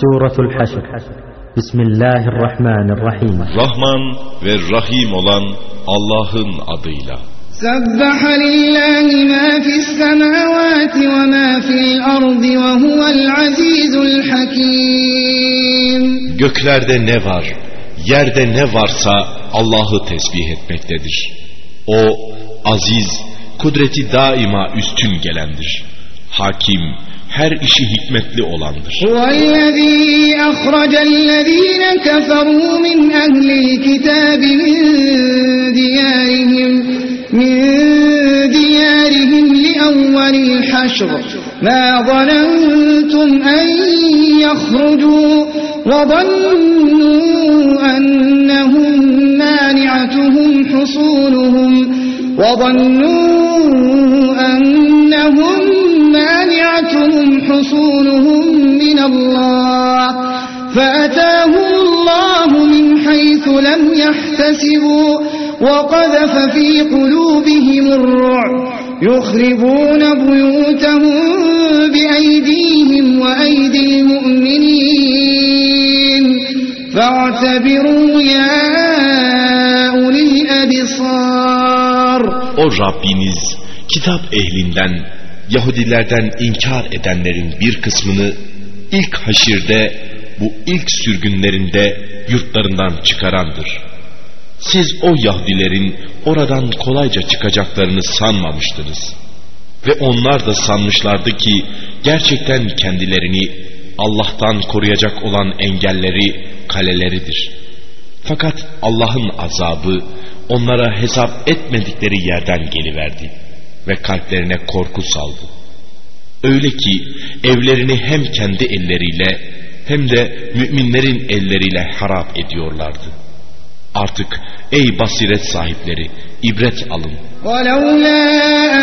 Suratul Haşr Bismillahirrahmanirrahim Rahman ve Rahim olan Allah'ın adıyla. سبح لله ما في السماوات وما في الأرض وهو العزيز الحكيم Göklerde ne var, yerde ne varsa Allah'ı tesbih etmektedir. O aziz, kudreti daima üstün gelendir. Hakim, her işi hikmetli olandır. Huvellezî ahrecellezîne keferû min ehlil kitâbi min diyârihim min diyârihim li evvelil haşr. Mâ zanentum en yahrucû ve zannû ennehum mâni'atuhum مانعتهم حصولهم من الله فأتاهم الله من حيث لم يحتسبوا وقذف في قلوبهم الرعب يخربون بيوتهم بأيديهم وأيدي المؤمنين فاعتبروا يا أولي الأبصار O Rabbiniz kitap ehlinden, Yahudilerden inkar edenlerin bir kısmını ilk haşirde, bu ilk sürgünlerinde yurtlarından çıkarandır. Siz o Yahudilerin oradan kolayca çıkacaklarını sanmamıştınız. Ve onlar da sanmışlardı ki gerçekten kendilerini Allah'tan koruyacak olan engelleri kaleleridir. Fakat Allah'ın azabı onlara hesap etmedikleri yerden geliverdi ve kalplerine korku saldı. Öyle ki evlerini hem kendi elleriyle hem de müminlerin elleriyle harap ediyorlardı. Artık ey basiret sahipleri ibret alın. ولولا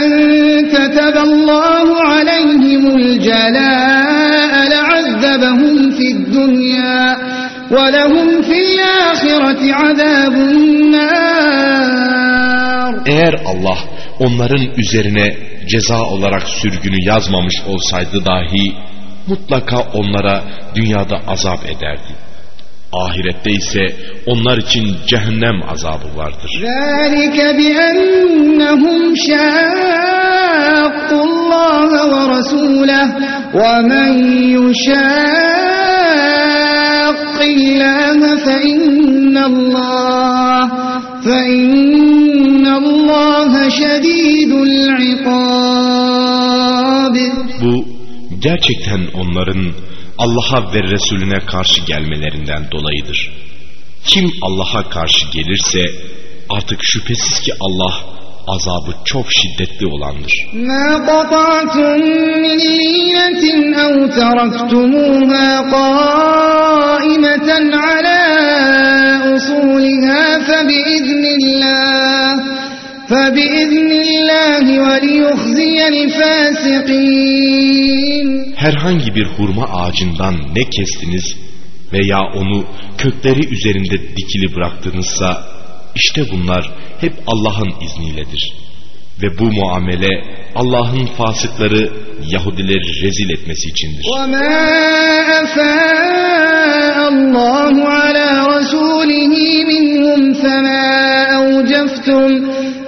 أن كتب الله عليهم الجلاء لعذبهم في الدنيا ولهم في الآخرة عذاب النار eğer Allah onların üzerine ceza olarak sürgünü yazmamış olsaydı dahi mutlaka onlara dünyada azap ederdi. Ahirette ise onlar için cehennem azabı vardır. فَإِنَّ Bu gerçekten onların Allah'a ve Resulüne karşı gelmelerinden dolayıdır. Kim Allah'a karşı gelirse artık şüphesiz ki Allah azabı çok şiddetli olandır. ما قطعتم من لينة أو تركتموها قائمة على أصولها فبإذن الله Herhangi bir hurma ağacından ne kestiniz veya onu kökleri üzerinde dikili bıraktınızsa işte bunlar hep Allah'ın izniyledir. Ve bu muamele Allah'ın fasıkları Yahudileri rezil etmesi içindir. وما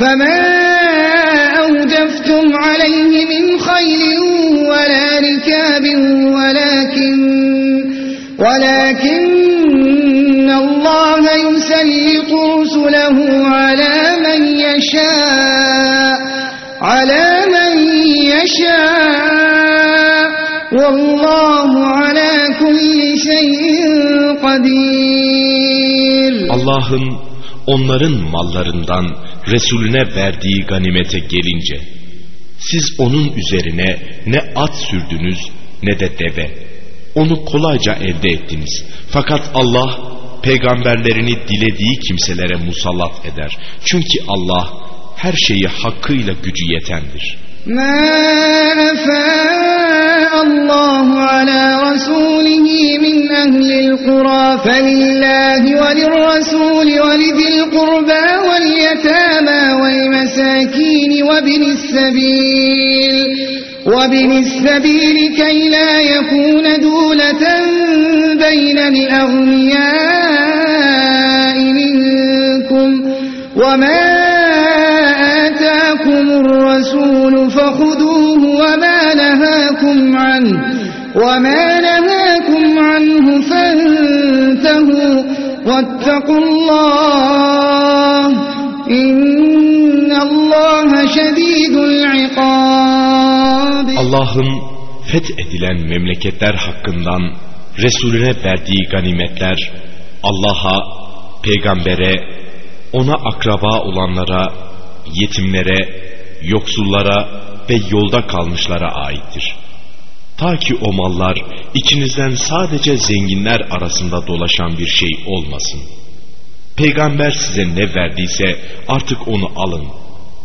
فما أوجفتم عليه من خيل ولا ركاب ولكن ولكن الله يسلط رسله على من يشاء على من يشاء. والله على كل شيء قدير. Allah'ın onların mallarından Resulüne verdiği ganimete gelince siz onun üzerine ne at sürdünüz ne de deve. Onu kolayca elde ettiniz. Fakat Allah peygamberlerini dilediği kimselere musallat eder. Çünkü Allah her şeyi hakkıyla gücü yetendir. الله على رسوله من أهل القرى فلله وللرسول ولذي القربى واليتامى والمساكين وابن السبيل وابن السبيل كي لا يكون دولة بين الأغنياء منكم. وما آتاكم الرسول فخذوه وما نهاكم عنه فانتهوا واتقوا الله إن الله شديد العقاب Allah'ın fethedilen memleketler hakkından Resulüne verdiği ganimetler Allah'a, peygambere, ona akraba olanlara, yetimlere, yoksullara ve yolda kalmışlara aittir. Ta ki o mallar içinizden sadece zenginler arasında dolaşan bir şey olmasın. Peygamber size ne verdiyse artık onu alın.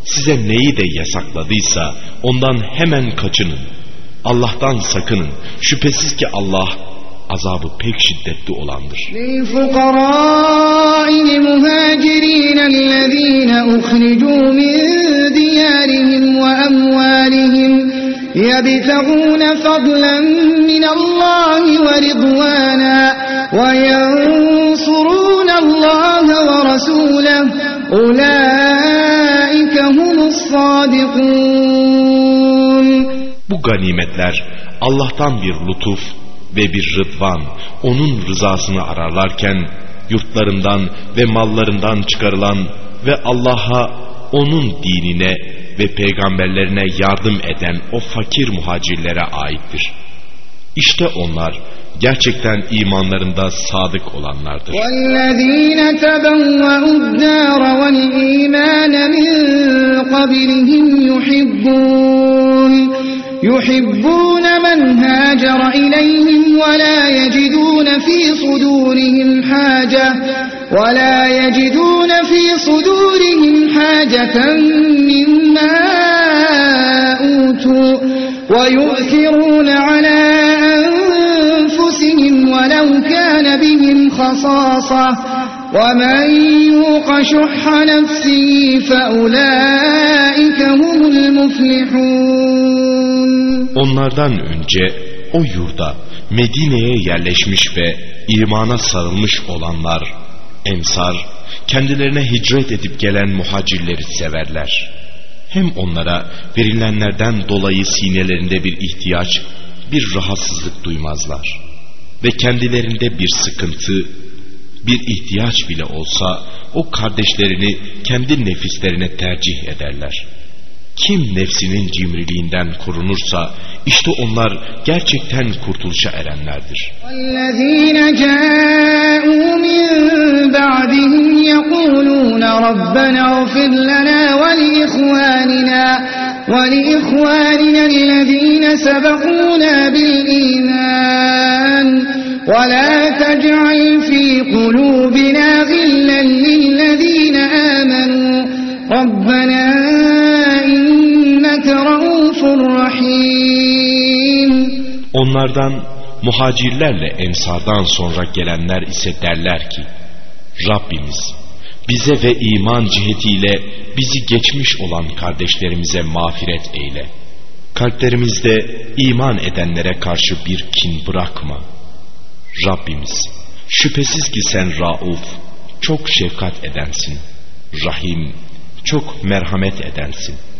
Size neyi de yasakladıysa ondan hemen kaçının. Allah'tan sakının. Şüphesiz ki Allah azabı pek şiddetli olandır. Lilfukarâil muhacirîne min diyârihim ve emvâlihim يبتغون فضلا من الله ورضوانا وينصرون الله ورسوله أولئك هم الصادقون Bu ganimetler Allah'tan bir lütuf ve bir rıdvan, onun rızasını ararlarken yurtlarından ve mallarından çıkarılan ve Allah'a, onun dinine ve peygamberlerine yardım eden o fakir muhacirlere aittir. İşte onlar gerçekten imanlarında sadık olanlardır. والذين تبوأوا الدار والإيمان من قبلهم يحبون يحبون من هاجر إليهم ولا يجدون في صدورهم حاجة ولا يجدون في صدورهم حاجة مما أوتوا ويؤثرون على أنفسهم ولو كان بهم خصاصة ومن يوق شح نفسه فأولئك هم المفلحون Onlardan önce o yurda Medine'ye yerleşmiş ve imana sarılmış olanlar, ensar, kendilerine hicret edip gelen muhacirleri severler. Hem onlara verilenlerden dolayı sinelerinde bir ihtiyaç, bir rahatsızlık duymazlar. Ve kendilerinde bir sıkıntı, bir ihtiyaç bile olsa o kardeşlerini kendi nefislerine tercih ederler. Kim nefsinin cimriliğinden korunursa işte onlar gerçekten kurtuluşa erenlerdir. والذين جاءوا من بعدهم يقولون ربنا اغفر لنا ولإخواننا ولإخواننا الذين سبقونا بالإيمان ولا تجعل في قلوبنا غلا للذين آمنوا ربنا إنك رؤوف رحيم Onlardan muhacirlerle ensardan sonra gelenler ise derler ki Rabbimiz bize ve iman cihetiyle bizi geçmiş olan kardeşlerimize mağfiret eyle. Kalplerimizde iman edenlere karşı bir kin bırakma. Rabbimiz şüphesiz ki sen Rauf çok şefkat edensin. Rahim çok merhamet edensin.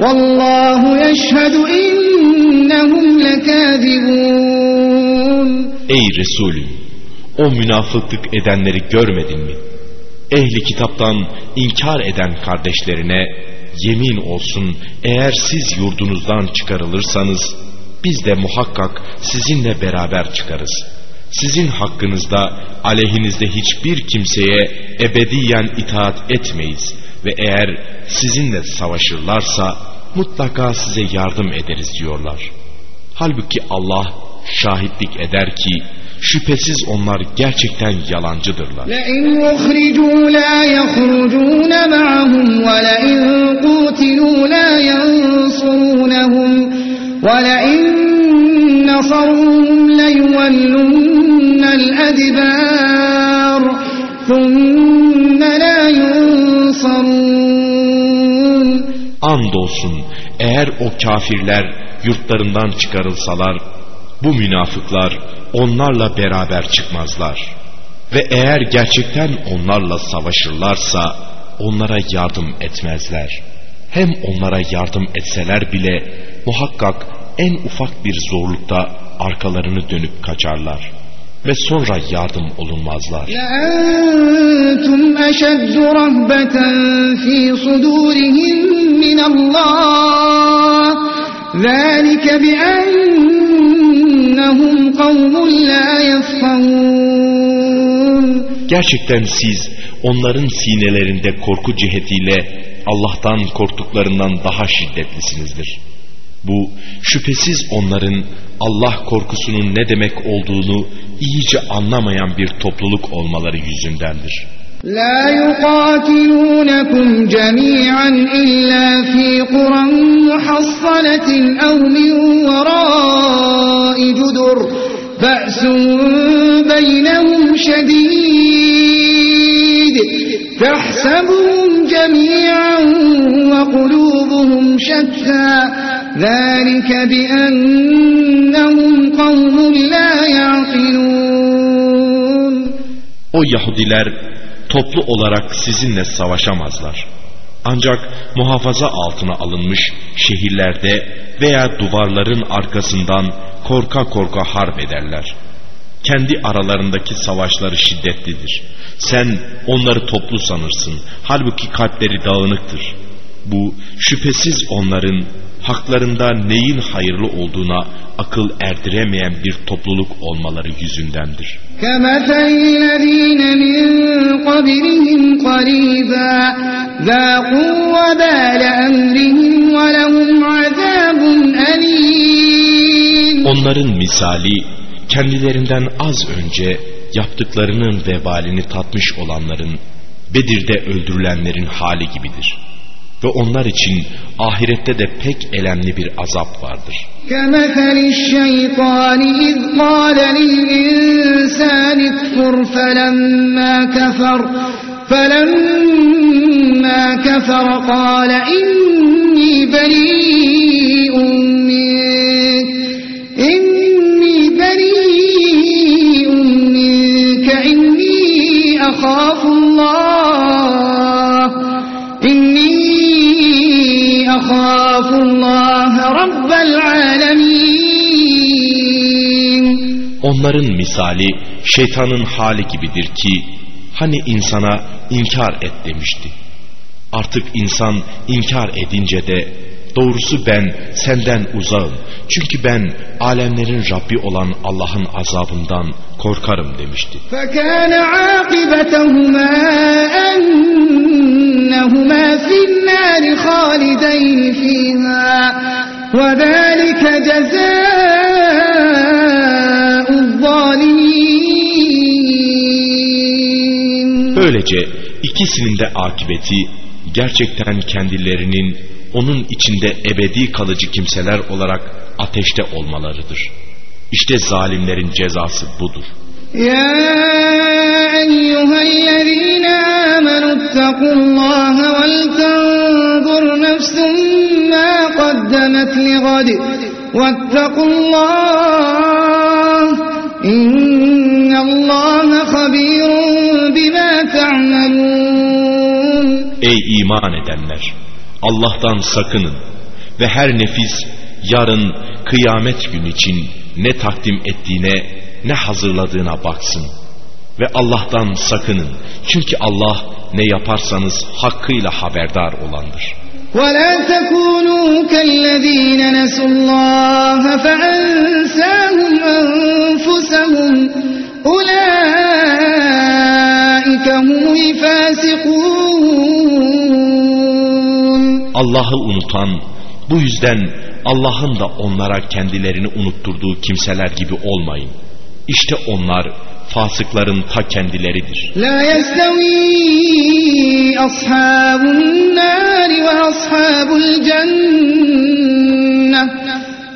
Vallahu yeşhedü innehum lekâzibûn. Ey Resulüm! O münafıklık edenleri görmedin mi? Ehli kitaptan inkar eden kardeşlerine yemin olsun eğer siz yurdunuzdan çıkarılırsanız biz de muhakkak sizinle beraber çıkarız. Sizin hakkınızda aleyhinizde hiçbir kimseye ebediyen itaat etmeyiz ve eğer sizinle savaşırlarsa mutlaka size yardım ederiz diyorlar. Halbuki Allah şahitlik eder ki şüphesiz onlar gerçekten yalancıdırlar. لئن أخرجوا لا يخرجون ولئن قوتلوا لا ينصرونهم ولئن نصروهم ليولن الأدبار ثم لا ينصرون Andolsun eğer o kafirler yurtlarından çıkarılsalar bu münafıklar onlarla beraber çıkmazlar. Ve eğer gerçekten onlarla savaşırlarsa onlara yardım etmezler. Hem onlara yardım etseler bile muhakkak en ufak bir zorlukta arkalarını dönüp kaçarlar Ve sonra yardım olunmazlar. لأنتم أشد رهبة في صدورهم من الله ذلك بأنهم قوم لا يفقهون Gerçekten siz onların sinelerinde korku cihetiyle Allah'tan korktuklarından daha şiddetlisinizdir. Bu şüphesiz onların Allah korkusunun ne demek olduğunu iyice anlamayan bir topluluk olmaları yüzündendir. La yuqatilunakum cemi'an illa fi quran muhassanatin ev min verai cudur ba'sun beynehum şedid tahsabuhum cemi'an ve kulubuhum şettâ ذلك بأنهم قوم لا يعقلون O Yahudiler toplu olarak sizinle savaşamazlar. Ancak muhafaza altına alınmış şehirlerde veya duvarların arkasından korka korka harp ederler. Kendi aralarındaki savaşları şiddetlidir. Sen onları toplu sanırsın. Halbuki kalpleri dağınıktır. Bu şüphesiz onların haklarında neyin hayırlı olduğuna akıl erdiremeyen bir topluluk olmaları yüzündendir. Onların misali kendilerinden az önce yaptıklarının vebalini tatmış olanların Bedir'de öldürülenlerin hali gibidir Ve onlar için ahirette de pek elemli bir azap vardır. كمثل الشيطان إذ قال للإنسان اكفر فلما كفر فلما كفر قال إني بريء منك إني بريء منك إني أخاف الله أخاف الله رب العالمين Onların misali şeytanın hali gibidir ki hani insana inkar et demişti. Artık insan inkar edince de Doğrusu ben senden uzağım. Çünkü ben alemlerin Rabbi olan Allah'ın azabından korkarım demişti. Böylece ikisinin de akıbeti gerçekten kendilerinin onun içinde ebedi kalıcı kimseler olarak ateşte olmalarıdır. İşte zalimlerin cezası budur. Ya eyyühellezine amenuttakullaha vel tanzur nefsum ma kaddemet li gadi vettekullah innallaha habirun bima ta'melun Ey iman edenler! Allah'tan sakının ve her nefis yarın kıyamet gün için ne takdim ettiğine ne hazırladığına baksın. Ve Allah'tan sakının. Çünkü Allah ne yaparsanız hakkıyla haberdar olandır. ولا تكونوا كالذين نسوا الله فأنساهم أنفسهم أولئك هم الفاسقون Allah'ı unutan, bu yüzden Allah'ın da onlara kendilerini unutturduğu kimseler gibi olmayın. İşte onlar fasıkların ta kendileridir. La yestevi ashabun nari ve ashabul cennet.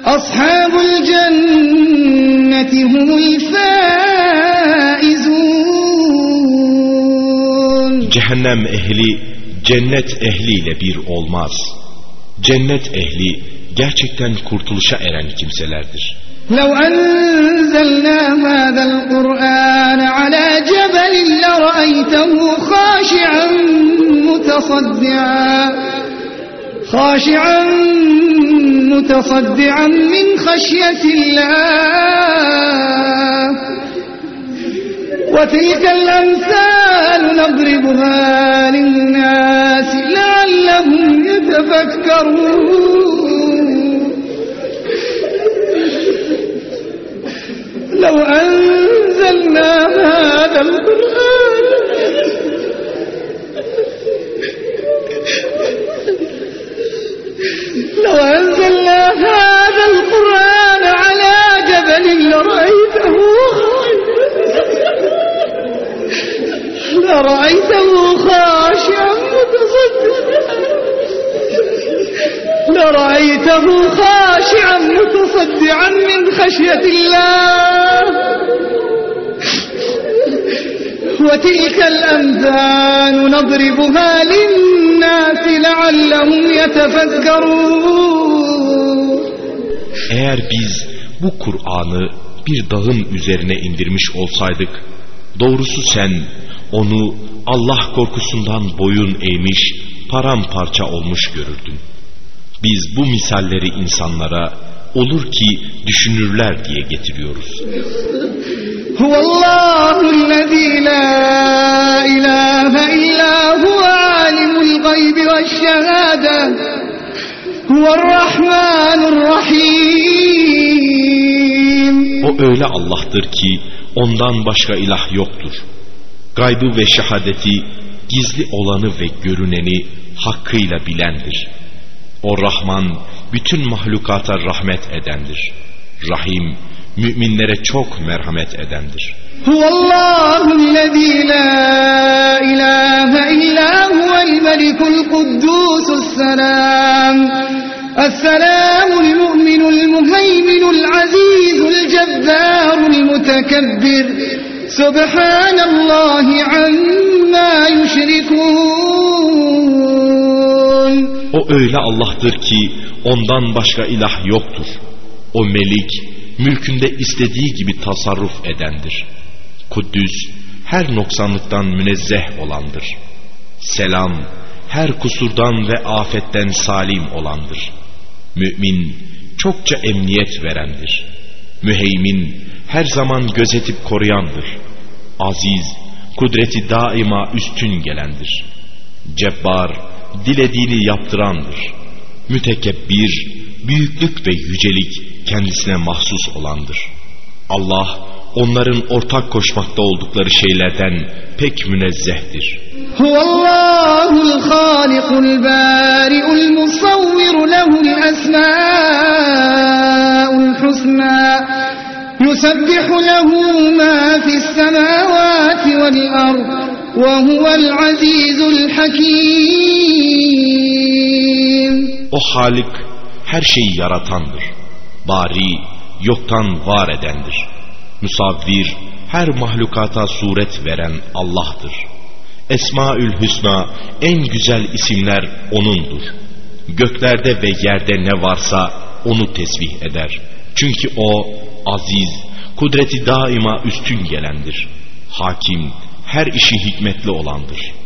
Ashabul cenneti humul faizun. Cehennem ehli cennet ehliyle bir olmaz. Cennet ehli gerçekten kurtuluşa eren kimselerdir. لو أنزلنا هذا القرآن على جبل لرأيته خاشعا متصدعا خاشعا متصدعا من خشية الله وتلك الأمثال يتفكرون لرأيته خاشعا متصدعا من خشية الله وتلك الأمثال نضربها للناس لعلهم يتفكرون Eğer biz bu Kur'an'ı bir dağın üzerine indirmiş olsaydık, doğrusu sen onu Allah korkusundan boyun eğmiş, paramparça olmuş görürdün. Biz bu misalleri insanlara olur ki düşünürler diye getiriyoruz. O öyle Allah'tır ki ondan başka ilah yoktur. Gaybı ve şehadeti, gizli olanı ve görüneni hakkıyla bilendir. O Rahman bütün mahlukata rahmet edendir. Rahim müminlere çok merhamet edendir. Huvallahüllezî la ilahe illâ huvel melikul o öyle Allah'tır ki ondan başka ilah yoktur. O melik, mülkünde istediği gibi tasarruf edendir. Kuddüs, her noksanlıktan münezzeh olandır. Selam, her kusurdan ve afetten salim olandır. Mümin, çokça emniyet verendir. Müheymin, her zaman gözetip koruyandır. Aziz, kudreti daima üstün gelendir. Cebbar, dilediğini yaptırandır. Mütekebbir, büyüklük ve yücelik kendisine mahsus olandır. Allah onların ortak koşmakta oldukları şeylerden pek münezzehtir. Huvallahul halikul bari'ul musavviru lehul esma'ul husna yusabbihu lehu ma fis semavati vel ard وهو العزيز الحكيم O Halik, her şeyi yaratandır. Bari, yoktan var edendir. Musavvir, her mahlukata suret veren Allah'tır. Esmaül Hüsna, en güzel isimler O'nundur. Göklerde ve yerde ne varsa O'nu tesbih eder. Çünkü O, aziz, kudreti daima üstün gelendir. Hakim, her işi hikmetli olandır.''